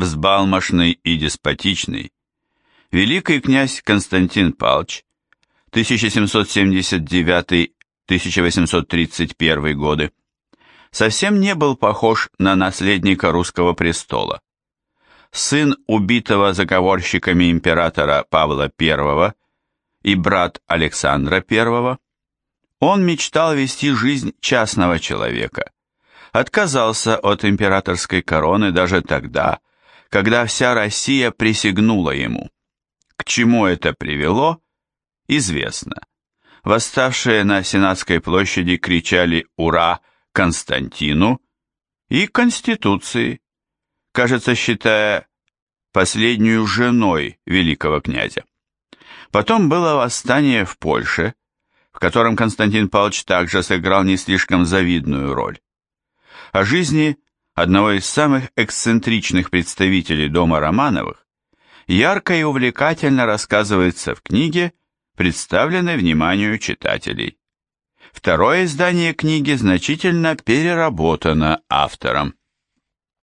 взбалмошный и деспотичный, великий князь Константин Палч 1779-1831 годы совсем не был похож на наследника русского престола. Сын убитого заговорщиками императора Павла I и брат Александра I, он мечтал вести жизнь частного человека, отказался от императорской короны даже тогда, когда вся Россия присягнула ему. К чему это привело, известно. Восставшие на Сенатской площади кричали «Ура!» Константину и Конституции, кажется, считая последнюю женой великого князя. Потом было восстание в Польше, в котором Константин Павлович также сыграл не слишком завидную роль. О жизни одного из самых эксцентричных представителей дома Романовых ярко и увлекательно рассказывается в книге, представленной вниманию читателей. Второе издание книги значительно переработано автором.